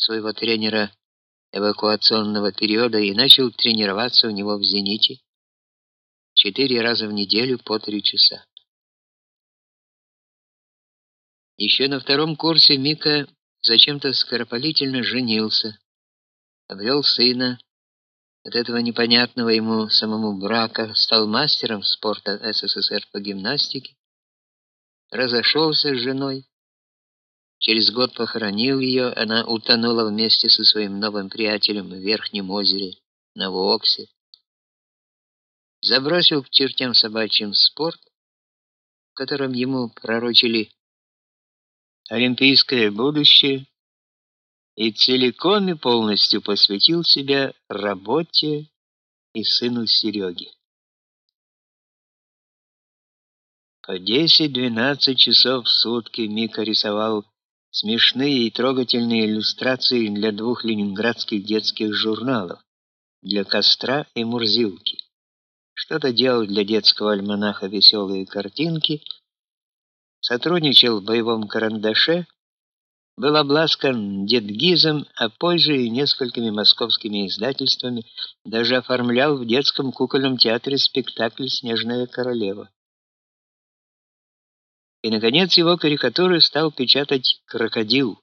своего тренера эвакуационного периода и начал тренироваться у него в Зените четыре раза в неделю по три часа. Еще на втором курсе Мика зачем-то скоропалительно женился, обрел сына. От этого непонятного ему самому брака стал мастером спорта СССР по гимнастике, разошелся с женой. Через год похоронил ее, она утонула вместе со своим новым приятелем в Верхнем озере на Воксе. Забросил к чертям собачьим спорт, в котором ему пророчили олимпийское будущее и целиком и полностью посвятил себя работе и сыну Сереге. По 10-12 часов в сутки Мика рисовал смешные и трогательные иллюстрации для двух ленинградских детских журналов, для Костра и Мурзилки. Что-то делал для детского альманаха Веселые картинки – сотрудничал в боевом карандаше, был обласкан Дедгизом, а позже и несколькими московскими издательствами, даже оформлял в детском кукольном театре спектакль Снежная королева. И наконец его карикатуры стал печатать Крокодил,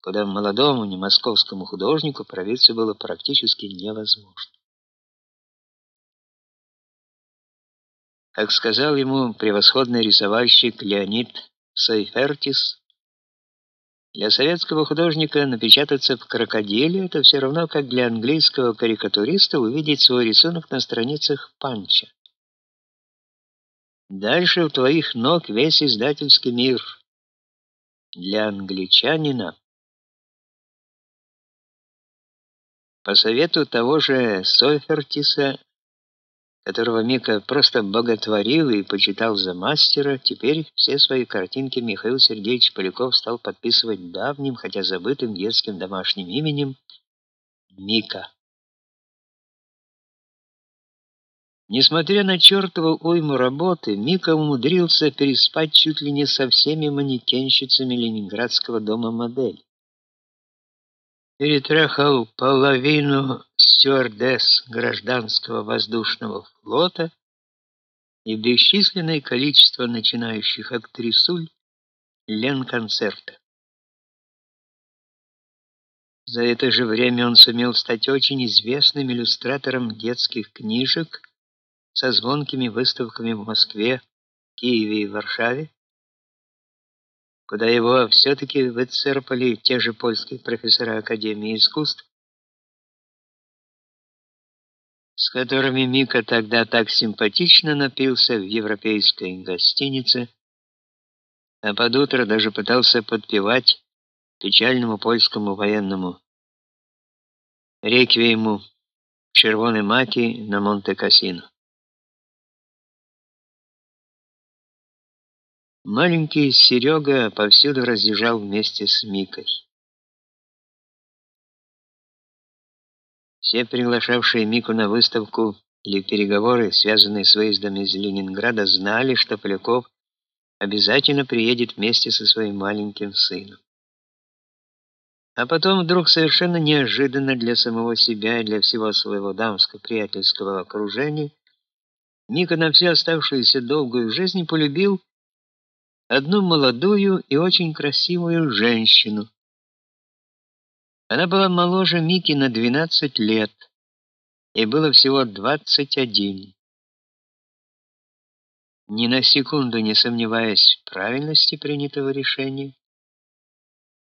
куда молодому не московскому художнику пробиться было практически невозможно. Как сказал ему превосходный рисовальщик Леонид Сайфертис, для советского художника напечататься в крокодиле это все равно как для английского карикатуриста увидеть свой рисунок на страницах Панча. Дальше у твоих ног весь издательский мир. Для англичанина по совету того же Сойфертиса которого Мика просто боготворил и почитал за мастера, теперь все свои картинки Михаил Сергеевич Поляков стал подписывать давним, хотя забытым детским домашним именем Мика. Несмотря на чертову уйму работы, Мика умудрился переспать чуть ли не со всеми манекенщицами Ленинградского дома модель перетрахал половину стюардесс гражданского воздушного флота и бесчисленное количество начинающих актрисуль Ленконцерта. За это же время он сумел стать очень известным иллюстратором детских книжек со звонкими выставками в Москве, Киеве и Варшаве, куда его все таки выцерпали те же польские профессора Академии искусств, с которыми Мика тогда так симпатично напился в европейской гостинице, а под утро даже пытался подпевать печальному польскому военному реквиему Червоной маки на Монте-Кассино. Маленький Серега повсюду разъезжал вместе с Микой. Все приглашавшие Мику на выставку или переговоры, связанные с выездом из Ленинграда, знали, что Поляков обязательно приедет вместе со своим маленьким сыном. А потом вдруг совершенно неожиданно для самого себя и для всего своего дамско-приятельского окружения Мика на всю оставшуюся долгую жизнь полюбил одну молодую и очень красивую женщину. Она была моложе Мики на 12 лет. и было всего 21. Ни на секунду не сомневаясь в правильности принятого решения,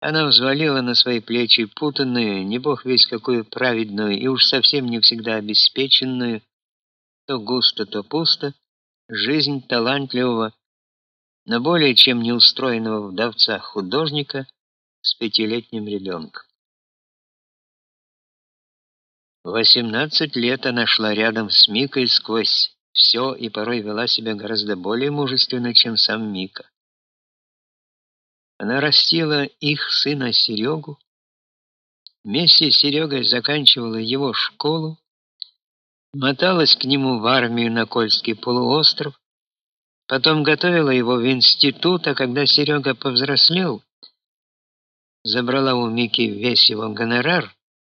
она взвалила на свои плечи путанную, не бог весь какую праведную и уж совсем не всегда обеспеченную, то густо, то пусто, жизнь талантливого но более чем неустроенного вдовца художника с пятилетним ребенком. В 18 лет она шла рядом с Микой сквозь все и порой вела себя гораздо более мужественно, чем сам Мика. Она растила их сына Серегу, вместе с Серегой заканчивала его школу, моталась к нему в армию на Кольский полуостров, Потом готовила его в институт, а когда Серега повзрослел, забрала у Мики весь его гонорар,